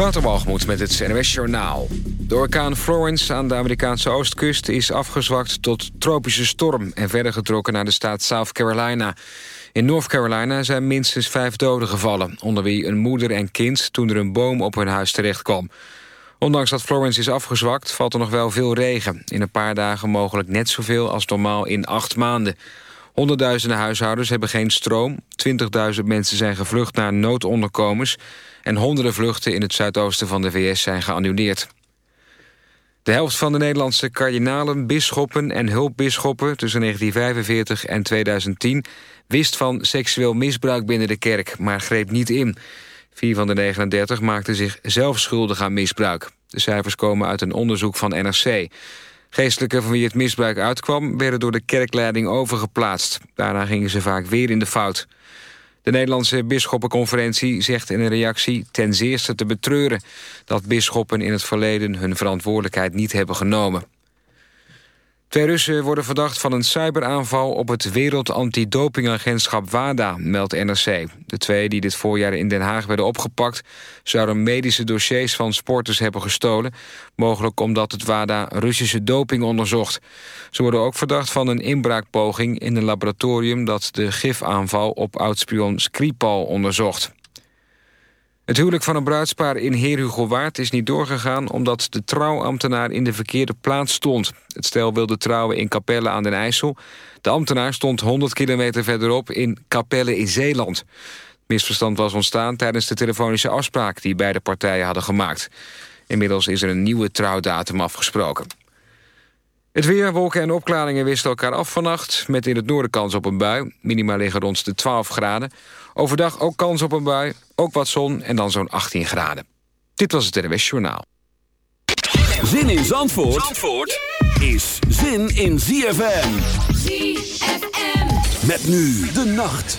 Waterbalgemoed met het NWS Journaal. De orkaan Florence aan de Amerikaanse oostkust is afgezwakt tot tropische storm... en verder getrokken naar de staat South Carolina. In North Carolina zijn minstens vijf doden gevallen... onder wie een moeder en kind toen er een boom op hun huis terecht kwam. Ondanks dat Florence is afgezwakt valt er nog wel veel regen. In een paar dagen mogelijk net zoveel als normaal in acht maanden. Honderdduizenden huishoudens hebben geen stroom. 20.000 mensen zijn gevlucht naar noodonderkomens... en honderden vluchten in het zuidoosten van de VS zijn geannuleerd. De helft van de Nederlandse kardinalen, bisschoppen en hulpbisschoppen... tussen 1945 en 2010 wist van seksueel misbruik binnen de kerk... maar greep niet in. Vier van de 39 maakten zich zelf schuldig aan misbruik. De cijfers komen uit een onderzoek van NRC. Geestelijken van wie het misbruik uitkwam... werden door de kerkleiding overgeplaatst. Daarna gingen ze vaak weer in de fout. De Nederlandse Bisschoppenconferentie zegt in een reactie ten zeerste te betreuren... dat bisschoppen in het verleden hun verantwoordelijkheid niet hebben genomen. Twee Russen worden verdacht van een cyberaanval op het Wereld Antidopingagentschap WADA, meldt NRC. De twee die dit voorjaar in Den Haag werden opgepakt... zouden medische dossiers van sporters hebben gestolen... mogelijk omdat het WADA Russische doping onderzocht. Ze worden ook verdacht van een inbraakpoging in een laboratorium... dat de gifaanval op oudspion Skripal onderzocht. Het huwelijk van een bruidspaar in Heerhugowaard is niet doorgegaan... omdat de trouwambtenaar in de verkeerde plaats stond. Het stel wilde trouwen in Capelle aan den IJssel. De ambtenaar stond 100 kilometer verderop in Capelle in Zeeland. Misverstand was ontstaan tijdens de telefonische afspraak... die beide partijen hadden gemaakt. Inmiddels is er een nieuwe trouwdatum afgesproken. Het weer, wolken en opklaringen wisselen elkaar af vannacht... met in het noorden kans op een bui. Minima liggen rond de 12 graden. Overdag ook kans op een bui, ook wat zon en dan zo'n 18 graden. Dit was het NWS Journaal. Zin in Zandvoort, Zandvoort is zin in ZFM. ZFM. Met nu de nacht.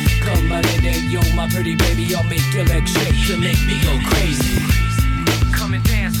Come my nene, yo, my pretty baby, I'll make your legs shake to make me go crazy. Come and dance.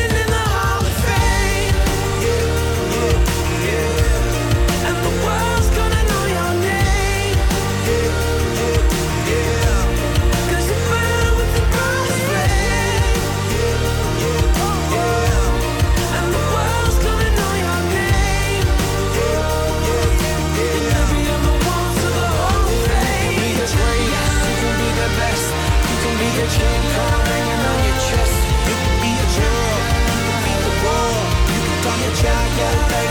child, yeah, baby.